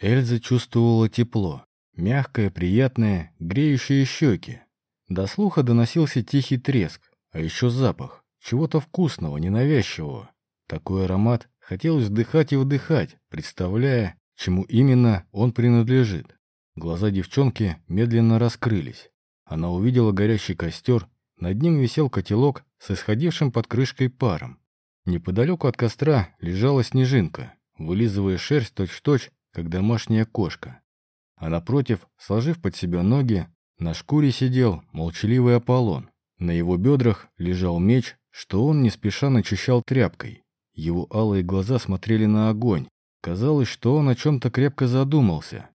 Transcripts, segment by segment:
Эльза чувствовала тепло. Мягкое, приятное, греющее щеки. До слуха доносился тихий треск, а еще запах. Чего-то вкусного, ненавязчивого. Такой аромат хотелось вдыхать и вдыхать, представляя, чему именно он принадлежит. Глаза девчонки медленно раскрылись. Она увидела горящий костер, над ним висел котелок с исходившим под крышкой паром. Неподалеку от костра лежала снежинка, вылизывая шерсть точь-в-точь, как домашняя кошка. А напротив, сложив под себя ноги, на шкуре сидел молчаливый Аполлон. На его бедрах лежал меч, что он не спеша начищал тряпкой. Его алые глаза смотрели на огонь. Казалось, что он о чем-то крепко задумался.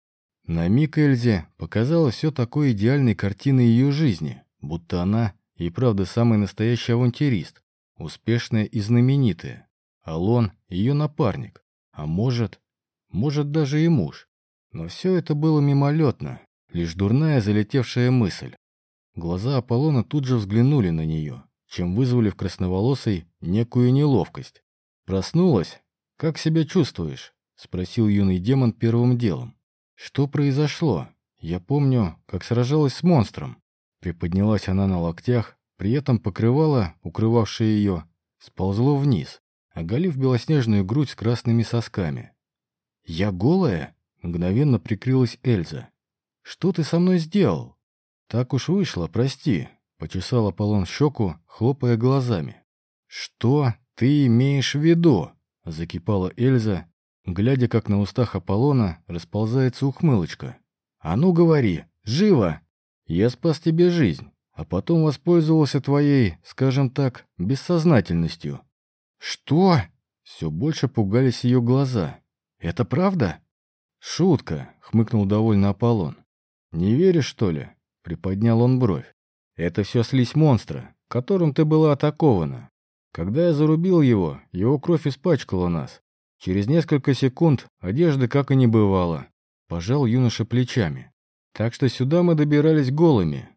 На миг Эльзе показалось все такой идеальной картиной ее жизни, будто она и правда самый настоящий авантюрист, успешная и знаменитая. Алон — ее напарник, а может, может даже и муж. Но все это было мимолетно, лишь дурная залетевшая мысль. Глаза Аполлона тут же взглянули на нее, чем вызвали в красноволосой некую неловкость. «Проснулась? Как себя чувствуешь?» — спросил юный демон первым делом. «Что произошло? Я помню, как сражалась с монстром». Приподнялась она на локтях, при этом покрывало, укрывавшее ее, сползло вниз, оголив белоснежную грудь с красными сосками. «Я голая?» — мгновенно прикрылась Эльза. «Что ты со мной сделал?» «Так уж вышло, прости», — почесал Аполлон щеку, хлопая глазами. «Что?» «Ты имеешь в виду?» — закипала Эльза, глядя, как на устах Аполлона расползается ухмылочка. «А ну говори, живо! Я спас тебе жизнь, а потом воспользовался твоей, скажем так, бессознательностью». «Что?» — все больше пугались ее глаза. «Это правда?» «Шутка», — хмыкнул довольно Аполлон. «Не веришь, что ли?» — приподнял он бровь. «Это все слизь монстра, которым ты была атакована. Когда я зарубил его, его кровь испачкала нас. Через несколько секунд одежды как и не бывало. Пожал юноша плечами. Так что сюда мы добирались голыми.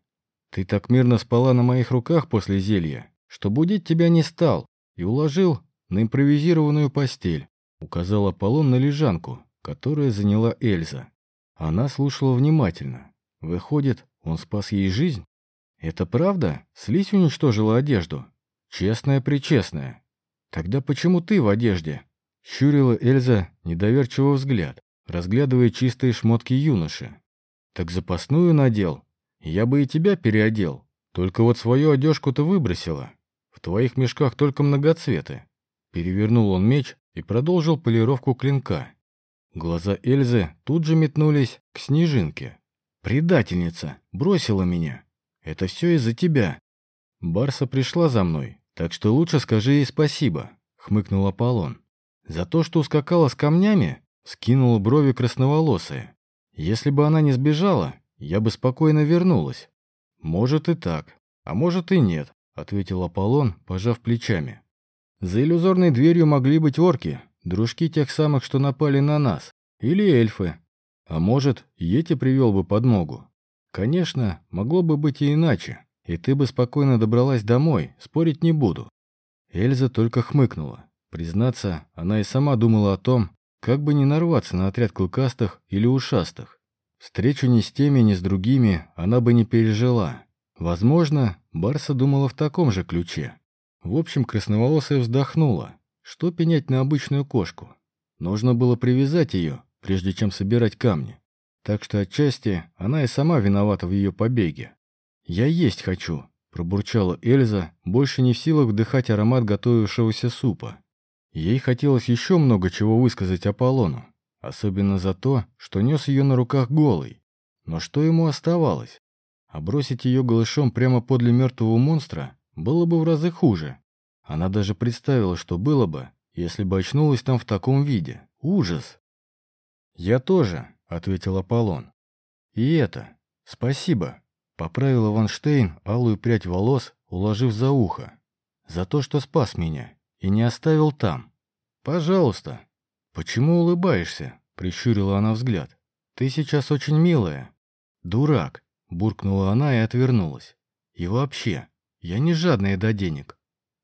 Ты так мирно спала на моих руках после зелья, что будить тебя не стал и уложил на импровизированную постель. Указал Аполлон на лежанку, которая заняла Эльза. Она слушала внимательно. Выходит, он спас ей жизнь? Это правда? Слизь уничтожила одежду? «Честная-причестная. Тогда почему ты в одежде?» Щурила Эльза недоверчивый взгляд, разглядывая чистые шмотки юноши. «Так запасную надел. Я бы и тебя переодел. Только вот свою одежку ты выбросила. В твоих мешках только многоцветы». Перевернул он меч и продолжил полировку клинка. Глаза Эльзы тут же метнулись к снежинке. «Предательница! Бросила меня! Это все из-за тебя!» Барса пришла за мной, «Так что лучше скажи ей спасибо», — хмыкнул Аполлон. «За то, что ускакала с камнями?» — скинула брови красноволосая. «Если бы она не сбежала, я бы спокойно вернулась». «Может и так, а может и нет», — ответил Аполлон, пожав плечами. «За иллюзорной дверью могли быть орки, дружки тех самых, что напали на нас, или эльфы. А может, Йети привел бы подмогу. Конечно, могло бы быть и иначе и ты бы спокойно добралась домой, спорить не буду». Эльза только хмыкнула. Признаться, она и сама думала о том, как бы не нарваться на отряд клыкастых или ушастых. Встречу ни с теми, ни с другими она бы не пережила. Возможно, Барса думала в таком же ключе. В общем, красноволосая вздохнула. Что пенять на обычную кошку? Нужно было привязать ее, прежде чем собирать камни. Так что отчасти она и сама виновата в ее побеге. «Я есть хочу», — пробурчала Эльза, больше не в силах вдыхать аромат готовившегося супа. Ей хотелось еще много чего высказать Аполлону, особенно за то, что нес ее на руках голый. Но что ему оставалось? А бросить ее голышом прямо подле мертвого монстра было бы в разы хуже. Она даже представила, что было бы, если бы очнулась там в таком виде. Ужас! «Я тоже», — ответил Аполлон. «И это. Спасибо». Поправила Ванштейн алую прядь волос, уложив за ухо. За то, что спас меня и не оставил там. Пожалуйста. Почему улыбаешься? Прищурила она взгляд. Ты сейчас очень милая. Дурак. Буркнула она и отвернулась. И вообще, я не жадная до денег.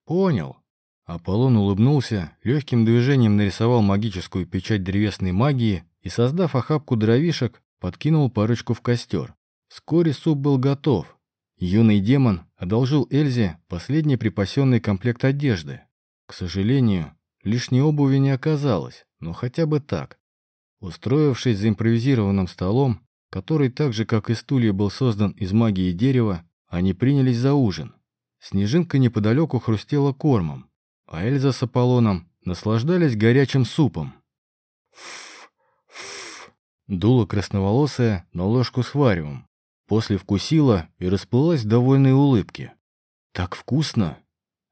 Понял. Аполлон улыбнулся, легким движением нарисовал магическую печать древесной магии и, создав охапку дровишек, подкинул парочку в костер. Вскоре суп был готов. Юный демон одолжил Эльзе последний припасенный комплект одежды. К сожалению, лишней обуви не оказалось, но хотя бы так. Устроившись за импровизированным столом, который так же, как и стулья, был создан из магии дерева, они принялись за ужин. Снежинка неподалеку хрустела кормом, а Эльза с Аполлоном наслаждались горячим супом. Ф -ф Дула красноволосая на ложку с варевом. После вкусила и расплылась в довольной улыбке. «Так вкусно!»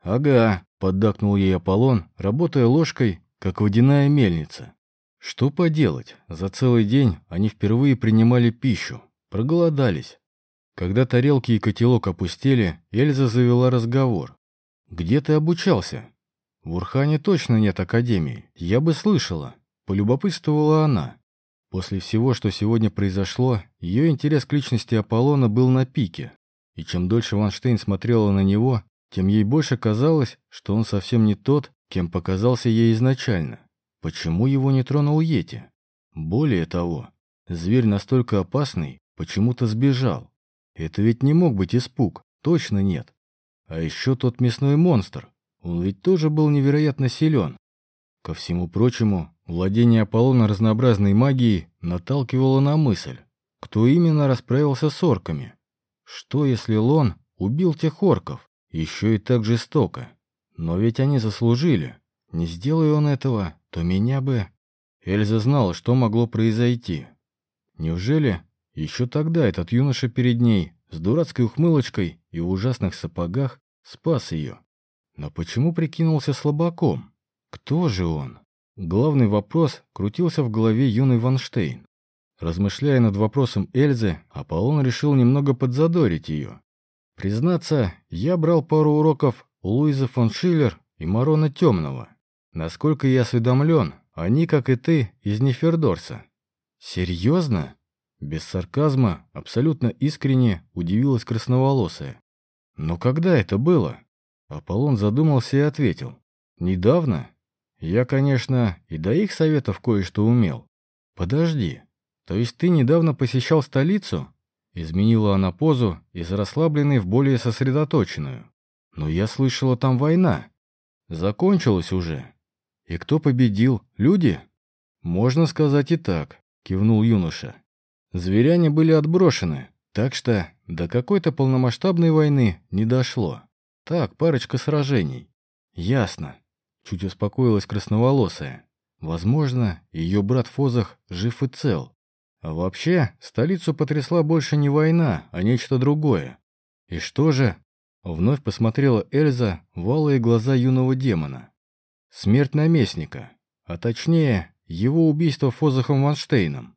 «Ага», — поддакнул ей Аполлон, работая ложкой, как водяная мельница. Что поделать, за целый день они впервые принимали пищу, проголодались. Когда тарелки и котелок опустели, Эльза завела разговор. «Где ты обучался?» «В Урхане точно нет академии, я бы слышала», — полюбопытствовала она. После всего, что сегодня произошло, ее интерес к личности Аполлона был на пике. И чем дольше Ванштейн смотрела на него, тем ей больше казалось, что он совсем не тот, кем показался ей изначально. Почему его не тронул Йети? Более того, зверь настолько опасный, почему-то сбежал. Это ведь не мог быть испуг, точно нет. А еще тот мясной монстр, он ведь тоже был невероятно силен. Ко всему прочему, владение Аполлона разнообразной магией наталкивало на мысль, кто именно расправился с орками. Что если Лон убил тех орков, еще и так жестоко? Но ведь они заслужили. Не сделай он этого, то меня бы... Эльза знала, что могло произойти. Неужели еще тогда этот юноша перед ней с дурацкой ухмылочкой и в ужасных сапогах спас ее? Но почему прикинулся слабаком? Кто же он? Главный вопрос крутился в голове юный Ванштейн. Размышляя над вопросом Эльзы, Аполлон решил немного подзадорить ее. Признаться, я брал пару уроков у Луизы фон Шиллер и Марона Темного. Насколько я осведомлен, они, как и ты, из Нефердорса. Серьезно? Без сарказма, абсолютно искренне удивилась красноволосая. Но когда это было? Аполлон задумался и ответил. Недавно? Я, конечно, и до их советов кое-что умел. Подожди, то есть ты недавно посещал столицу? Изменила она позу из расслабленной в более сосредоточенную. Но я слышала, там война. Закончилась уже. «И кто победил? Люди?» «Можно сказать и так», — кивнул юноша. «Зверяне были отброшены, так что до какой-то полномасштабной войны не дошло. Так, парочка сражений». «Ясно», — чуть успокоилась красноволосая. «Возможно, ее брат Фозах жив и цел. А вообще, столицу потрясла больше не война, а нечто другое. И что же?» Вновь посмотрела Эльза в алые глаза юного демона. Смерть наместника, а точнее, его убийство Фозахом Ванштейном.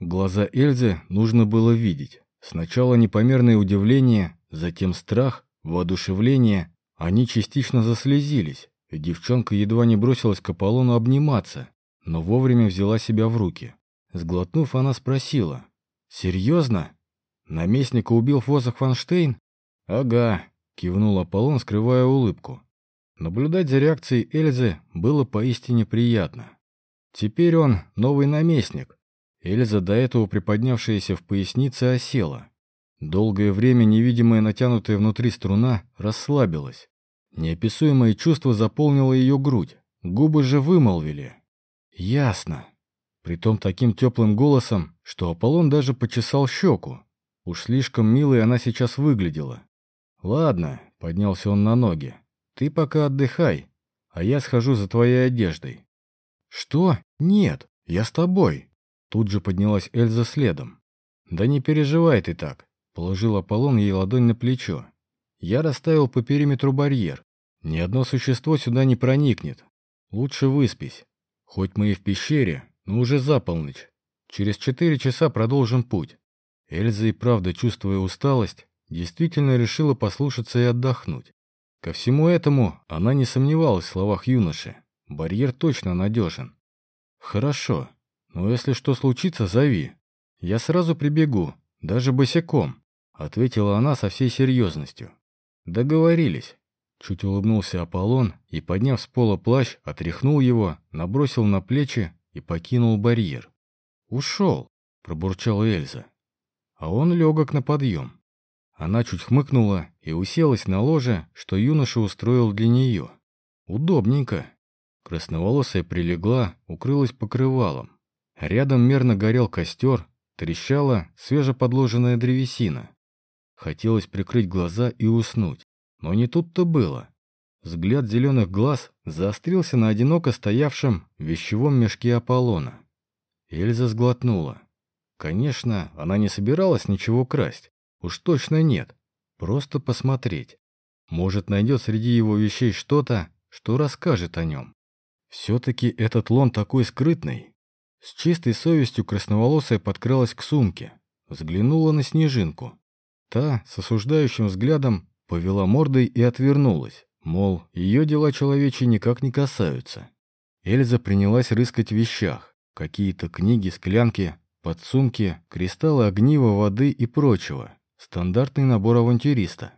Глаза Эльзы нужно было видеть. Сначала непомерное удивление, затем страх, воодушевление. Они частично заслезились, и девчонка едва не бросилась к Аполлону обниматься, но вовремя взяла себя в руки. Сглотнув, она спросила. «Серьезно? Наместника убил Фозах Ванштейн?» «Ага», — кивнул Аполлон, скрывая улыбку. Наблюдать за реакцией Эльзы было поистине приятно. Теперь он новый наместник. Эльза, до этого приподнявшаяся в пояснице, осела. Долгое время невидимая натянутая внутри струна расслабилась. Неописуемое чувство заполнило ее грудь. Губы же вымолвили. «Ясно». Притом таким теплым голосом, что Аполлон даже почесал щеку. Уж слишком милой она сейчас выглядела. «Ладно», — поднялся он на ноги. Ты пока отдыхай, а я схожу за твоей одеждой». «Что? Нет, я с тобой». Тут же поднялась Эльза следом. «Да не переживай ты так», — положил Аполлон ей ладонь на плечо. «Я расставил по периметру барьер. Ни одно существо сюда не проникнет. Лучше выспись. Хоть мы и в пещере, но уже за полночь. Через четыре часа продолжим путь». Эльза и правда, чувствуя усталость, действительно решила послушаться и отдохнуть. Ко всему этому она не сомневалась в словах юноши. Барьер точно надежен. «Хорошо, но если что случится, зови. Я сразу прибегу, даже босиком», — ответила она со всей серьезностью. «Договорились». Чуть улыбнулся Аполлон и, подняв с пола плащ, отряхнул его, набросил на плечи и покинул барьер. «Ушел», — пробурчала Эльза. А он легок на подъем. Она чуть хмыкнула и уселась на ложе, что юноша устроил для нее. Удобненько. Красноволосая прилегла, укрылась покрывалом. Рядом мерно горел костер, трещала свежеподложенная древесина. Хотелось прикрыть глаза и уснуть, но не тут-то было. Взгляд зеленых глаз заострился на одиноко стоявшем вещевом мешке Аполлона. Эльза сглотнула. Конечно, она не собиралась ничего красть. Уж точно нет. Просто посмотреть. Может, найдет среди его вещей что-то, что расскажет о нем. Все-таки этот лон такой скрытный. С чистой совестью красноволосая подкралась к сумке. Взглянула на снежинку. Та, с осуждающим взглядом, повела мордой и отвернулась. Мол, ее дела человечьи никак не касаются. Эльза принялась рыскать в вещах. Какие-то книги, склянки, подсумки, кристаллы огнива, воды и прочего. Стандартный набор авантюриста.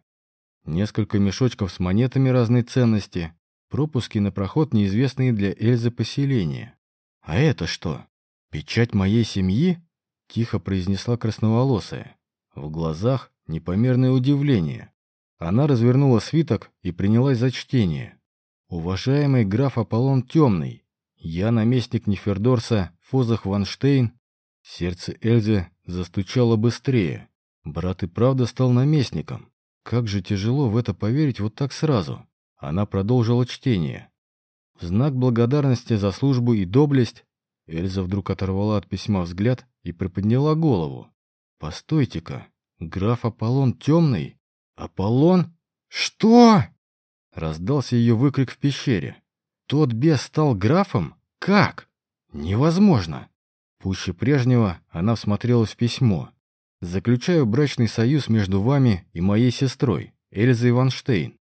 Несколько мешочков с монетами разной ценности, пропуски на проход неизвестные для Эльзы поселения. «А это что? Печать моей семьи?» — тихо произнесла красноволосая. В глазах непомерное удивление. Она развернула свиток и принялась за чтение. «Уважаемый граф Аполлон Темный, я наместник Нефердорса Фозах Ванштейн». Сердце Эльзы застучало быстрее. Брат и правда стал наместником. Как же тяжело в это поверить вот так сразу. Она продолжила чтение. В знак благодарности за службу и доблесть Эльза вдруг оторвала от письма взгляд и приподняла голову. «Постойте-ка, граф Аполлон Темный? Аполлон? Что?» Раздался ее выкрик в пещере. «Тот бес стал графом? Как? Невозможно!» Пуще прежнего она всмотрелась в письмо. Заключаю брачный союз между вами и моей сестрой, Эльзой Ванштейн.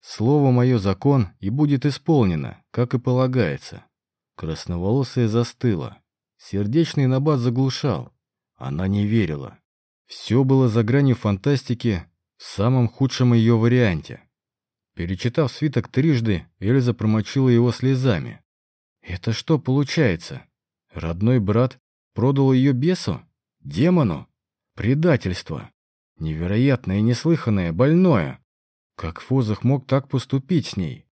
Слово мое закон и будет исполнено, как и полагается. Красноволосая застыла. Сердечный набат заглушал. Она не верила. Все было за гранью фантастики в самом худшем ее варианте. Перечитав свиток трижды, Эльза промочила его слезами. «Это что получается? Родной брат продал ее бесу? Демону? Предательство. Невероятное, неслыханное, больное. Как Фозах мог так поступить с ней?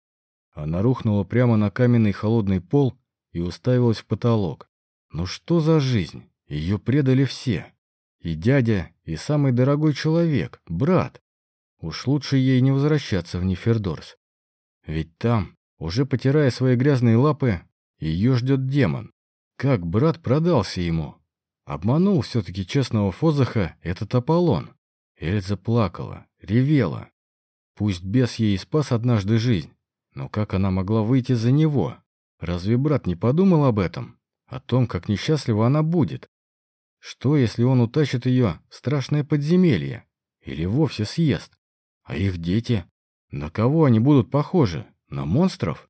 Она рухнула прямо на каменный холодный пол и уставилась в потолок. Ну что за жизнь? Ее предали все. И дядя, и самый дорогой человек, брат. Уж лучше ей не возвращаться в Нефердорс. Ведь там, уже потирая свои грязные лапы, ее ждет демон. Как брат продался ему? Обманул все-таки честного Фозаха этот Аполлон. Эльза плакала, ревела. Пусть бес ей спас однажды жизнь, но как она могла выйти за него? Разве брат не подумал об этом? О том, как несчастлива она будет? Что, если он утащит ее в страшное подземелье? Или вовсе съест? А их дети? На кого они будут похожи? На монстров?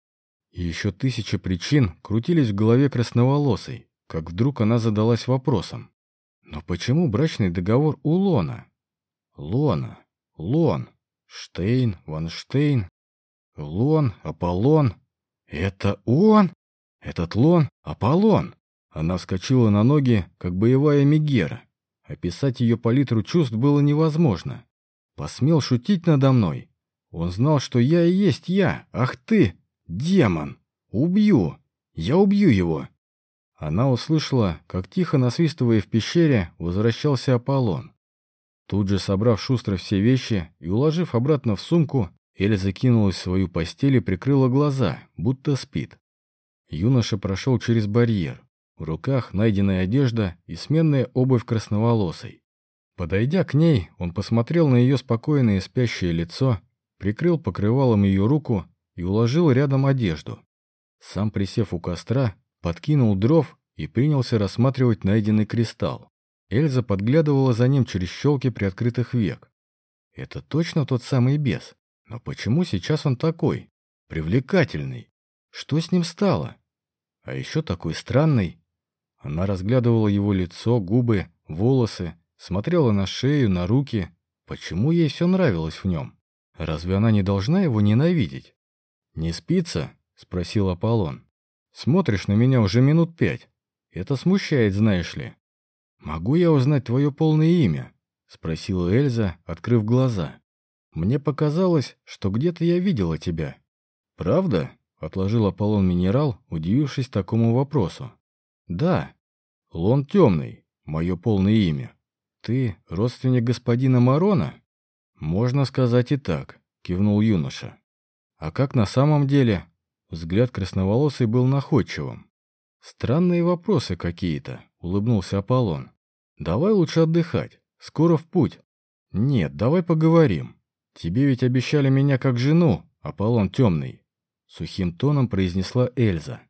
И еще тысячи причин крутились в голове красноволосой, как вдруг она задалась вопросом. Но почему брачный договор у Лона? Лона, Лон, Штейн, Ванштейн, Лон, Аполлон. Это он? Этот Лон, Аполлон. Она вскочила на ноги, как боевая Мегера. Описать ее палитру чувств было невозможно. Посмел шутить надо мной. Он знал, что я и есть я. Ах ты, демон! Убью! Я убью его! Она услышала, как тихо насвистывая в пещере, возвращался Аполлон. Тут же, собрав шустро все вещи и уложив обратно в сумку, Эля закинулась в свою постель и прикрыла глаза, будто спит. Юноша прошел через барьер. В руках найденная одежда и сменная обувь красноволосой. Подойдя к ней, он посмотрел на ее спокойное спящее лицо, прикрыл покрывалом ее руку и уложил рядом одежду. Сам присев у костра, подкинул дров и принялся рассматривать найденный кристалл. Эльза подглядывала за ним через щелки приоткрытых век. Это точно тот самый бес? Но почему сейчас он такой? Привлекательный. Что с ним стало? А еще такой странный. Она разглядывала его лицо, губы, волосы, смотрела на шею, на руки. Почему ей все нравилось в нем? Разве она не должна его ненавидеть? «Не спится?» — спросил Аполлон. Смотришь на меня уже минут пять. Это смущает, знаешь ли. «Могу я узнать твое полное имя?» — спросила Эльза, открыв глаза. «Мне показалось, что где-то я видела тебя». «Правда?» — отложил Аполлон Минерал, удивившись такому вопросу. «Да. Лон Темный, мое полное имя. Ты родственник господина Марона?» «Можно сказать и так», — кивнул юноша. «А как на самом деле?» Взгляд красноволосый был находчивым. «Странные вопросы какие-то», — улыбнулся Аполлон. «Давай лучше отдыхать. Скоро в путь». «Нет, давай поговорим. Тебе ведь обещали меня как жену, Аполлон Темный», — сухим тоном произнесла Эльза.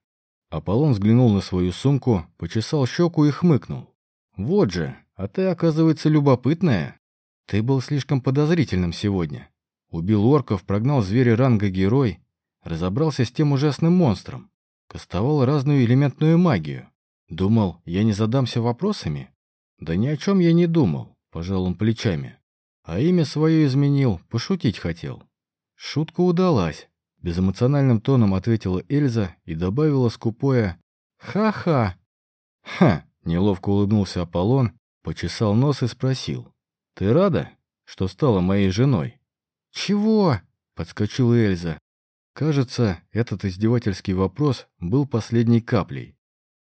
Аполлон взглянул на свою сумку, почесал щеку и хмыкнул. «Вот же, а ты, оказывается, любопытная. Ты был слишком подозрительным сегодня. Убил орков, прогнал зверя ранга герой, разобрался с тем ужасным монстром, кастовал разную элементную магию. Думал, я не задамся вопросами? Да ни о чем я не думал, пожал он плечами. А имя свое изменил, пошутить хотел. Шутка удалась. Безэмоциональным тоном ответила Эльза и добавила скупое «Ха-ха». «Ха!» — неловко улыбнулся Аполлон, почесал нос и спросил. «Ты рада, что стала моей женой?» «Чего?» — подскочила Эльза. Кажется, этот издевательский вопрос был последней каплей.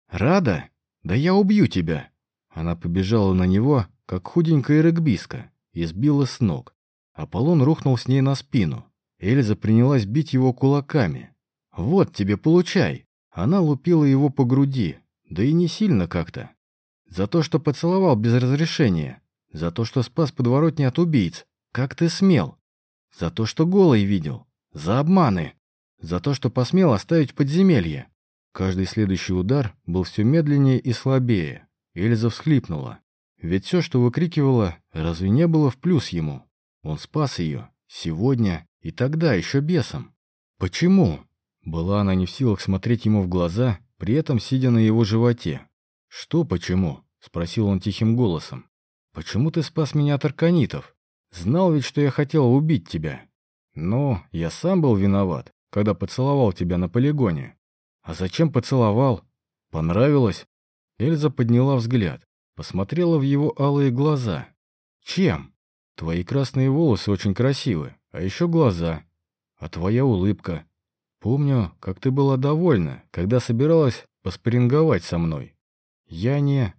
«Рада? Да я убью тебя!» Она побежала на него, как худенькая регбистка, и сбила с ног. Аполлон рухнул с ней на спину. Эльза принялась бить его кулаками. «Вот тебе, получай!» Она лупила его по груди, да и не сильно как-то. За то, что поцеловал без разрешения. За то, что спас подворотни от убийц. Как ты смел? За то, что голый видел. За обманы. За то, что посмел оставить подземелье. Каждый следующий удар был все медленнее и слабее. Эльза всхлипнула. Ведь все, что выкрикивала, разве не было в плюс ему? Он спас ее. Сегодня и тогда еще бесом. Почему? Была она не в силах смотреть ему в глаза, при этом сидя на его животе. «Что почему?» — спросил он тихим голосом. «Почему ты спас меня от арканитов? Знал ведь, что я хотел убить тебя. Но я сам был виноват, когда поцеловал тебя на полигоне. А зачем поцеловал? Понравилось?» Эльза подняла взгляд, посмотрела в его алые глаза. «Чем? Твои красные волосы очень красивы, а еще глаза. А твоя улыбка. Помню, как ты была довольна, когда собиралась поспоринговать со мной. Я не...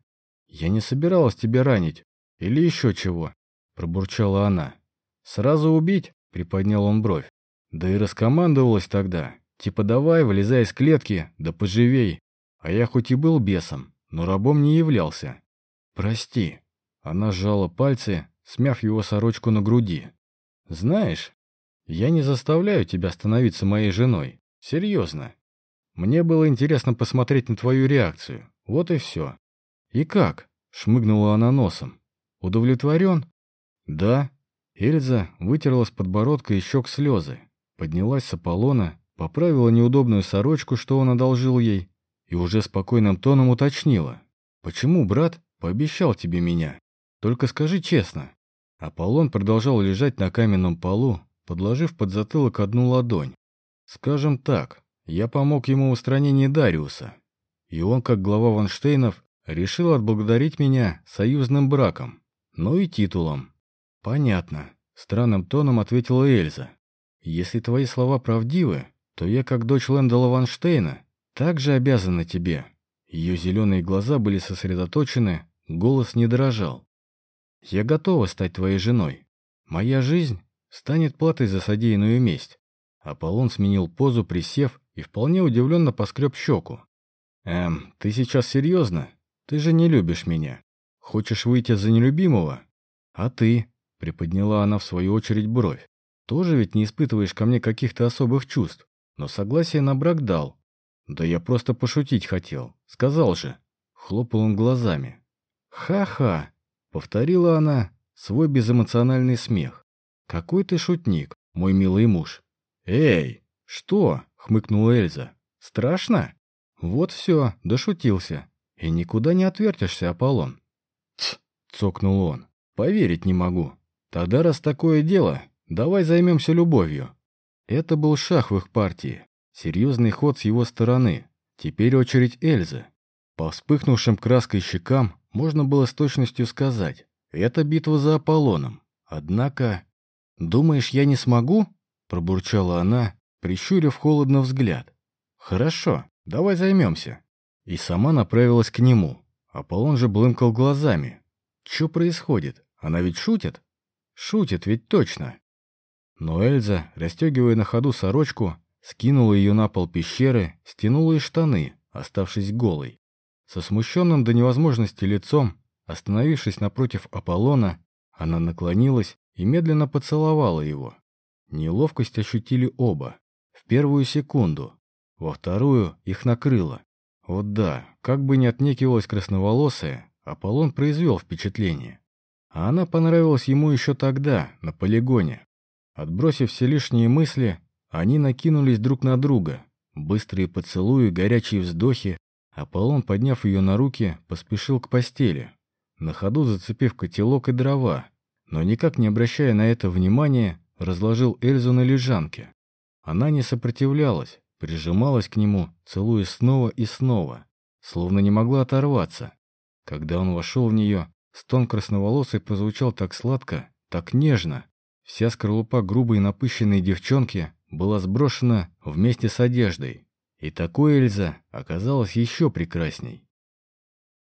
Я не собиралась тебя ранить, или еще чего?» — пробурчала она. «Сразу убить?» — приподнял он бровь. Да и раскомандовалась тогда. Типа давай, вылезай из клетки, да поживей. А я хоть и был бесом, но рабом не являлся. Прости. Она сжала пальцы, смяв его сорочку на груди. Знаешь, я не заставляю тебя становиться моей женой. Серьезно. Мне было интересно посмотреть на твою реакцию. Вот и все. И как? Шмыгнула она носом. «Удовлетворен?» «Да». Эльза вытерла с подбородка и щек слезы, поднялась с Аполлона, поправила неудобную сорочку, что он одолжил ей, и уже спокойным тоном уточнила. «Почему брат пообещал тебе меня? Только скажи честно». Аполлон продолжал лежать на каменном полу, подложив под затылок одну ладонь. «Скажем так, я помог ему в устранении Дариуса, и он, как глава Ванштейнов, решил отблагодарить меня союзным браком. Ну и титулом. Понятно. Странным тоном ответила Эльза. Если твои слова правдивы, то я, как дочь Лэндала Ванштейна, также обязана тебе. Ее зеленые глаза были сосредоточены, голос не дрожал. Я готова стать твоей женой. Моя жизнь станет платой за содеянную месть. Аполлон сменил позу, присев, и вполне удивленно поскреб щеку. «Эм, ты сейчас серьезно? Ты же не любишь меня. Хочешь выйти за нелюбимого? А ты? Приподняла она в свою очередь бровь. Тоже ведь не испытываешь ко мне каких-то особых чувств, но согласие на брак дал. Да я просто пошутить хотел. Сказал же. Хлопал он глазами. Ха-ха, повторила она свой безэмоциональный смех. Какой ты шутник, мой милый муж. Эй, что? хмыкнула Эльза. Страшно? Вот все, дошутился. И никуда не отвертишься, Аполлон. «Тсс!» — цокнул он. «Поверить не могу. Тогда, раз такое дело, давай займемся любовью». Это был шах в их партии. Серьезный ход с его стороны. Теперь очередь Эльзы. По вспыхнувшим краской щекам можно было с точностью сказать, это битва за Аполлоном. Однако... «Думаешь, я не смогу?» — пробурчала она, прищурив холодно взгляд. «Хорошо, давай займемся». И сама направилась к нему. Аполлон же блымкал глазами. «Что происходит? Она ведь шутит?» «Шутит ведь точно». Но Эльза, расстегивая на ходу сорочку, скинула ее на пол пещеры, стянула и штаны, оставшись голой. Со смущенным до невозможности лицом, остановившись напротив Аполлона, она наклонилась и медленно поцеловала его. Неловкость ощутили оба. В первую секунду. Во вторую их накрыло. Вот да, как бы ни отнекивалась красноволосая, Аполлон произвел впечатление. А она понравилась ему еще тогда, на полигоне. Отбросив все лишние мысли, они накинулись друг на друга. Быстрые поцелуи, горячие вздохи. Аполлон, подняв ее на руки, поспешил к постели. На ходу зацепив котелок и дрова, но никак не обращая на это внимания, разложил Эльзу на лежанке. Она не сопротивлялась, прижималась к нему, целуя снова и снова, словно не могла оторваться. Когда он вошел в нее, стон красноволосый прозвучал так сладко, так нежно. Вся скорлупа грубой напыщенной девчонки была сброшена вместе с одеждой. И такой Эльза оказалась еще прекрасней.